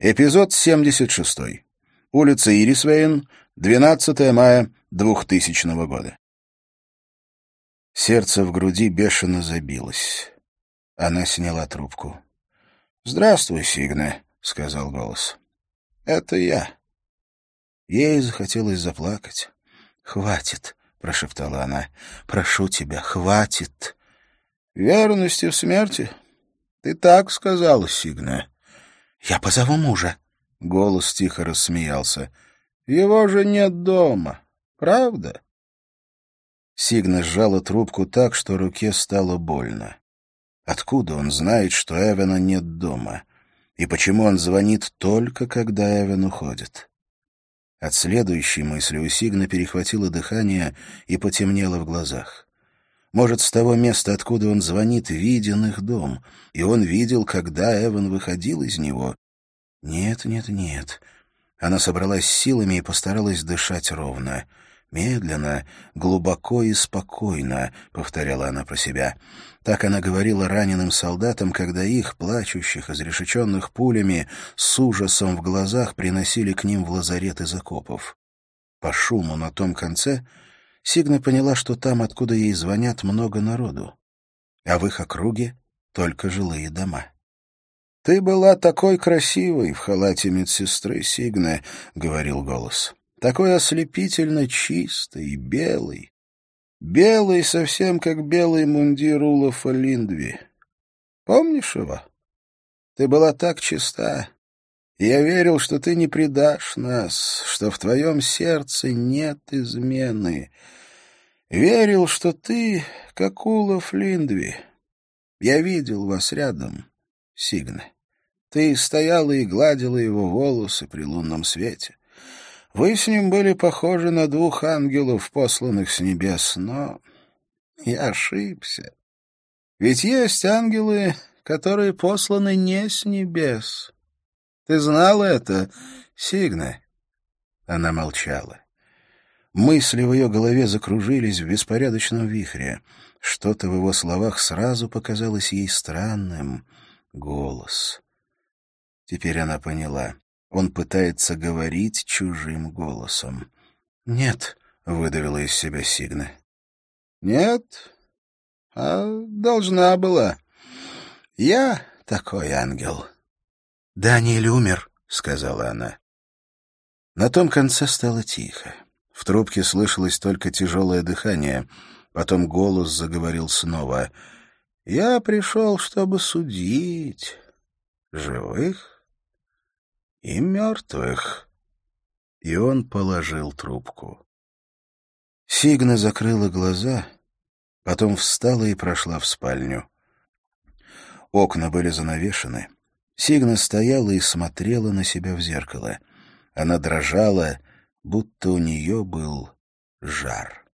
Эпизод 76. Улица Ирисвейн, 12 мая 2000 года. Сердце в груди бешено забилось. Она сняла трубку. «Здравствуй, Сигна», — сказал голос. «Это я». Ей захотелось заплакать. «Хватит», — прошептала она. «Прошу тебя, хватит». «Верности в смерти? Ты так сказала, Сигна». «Я позову мужа». Голос тихо рассмеялся. «Его же нет дома. Правда?» Сигна сжала трубку так, что руке стало больно. Откуда он знает, что Эвена нет дома? И почему он звонит только, когда Эвен уходит? От следующей мысли у Сигна перехватило дыхание и потемнело в глазах. Может, с того места, откуда он звонит, виден их дом, и он видел, когда Эван выходил из него. Нет, нет, нет. Она собралась силами и постаралась дышать ровно. «Медленно, глубоко и спокойно», — повторяла она про себя. Так она говорила раненым солдатам, когда их, плачущих, изрешеченных пулями, с ужасом в глазах приносили к ним в лазарет из окопов. По шуму на том конце Сигна поняла, что там, откуда ей звонят, много народу, а в их округе только жилые дома. «Ты была такой красивой в халате медсестры, Сигна», — говорил голос. «Такой ослепительно чистой и белой. Белый совсем как белый мундир Улафа Линдви. Помнишь его? Ты была так чиста. Я верил, что ты не предашь нас, что в твоем сердце нет измены. Верил, что ты, как Улов Линдви. Я видел вас рядом, Сигна. Ты стояла и гладила его волосы при лунном свете. Вы с ним были похожи на двух ангелов, посланных с небес, но я ошибся. Ведь есть ангелы, которые посланы не с небес. Ты знала это, Сигна?» Она молчала. Мысли в ее голове закружились в беспорядочном вихре. Что-то в его словах сразу показалось ей странным. Голос. Теперь она поняла. Он пытается говорить чужим голосом. «Нет», — выдавила из себя Сигна. «Нет, а должна была. Я такой ангел». «Даниэль умер», — сказала она. На том конце стало тихо. В трубке слышалось только тяжелое дыхание. Потом голос заговорил снова. «Я пришел, чтобы судить живых и мертвых. И он положил трубку. Сигна закрыла глаза, потом встала и прошла в спальню. Окна были занавешены. Сигна стояла и смотрела на себя в зеркало. Она дрожала, будто у нее был жар.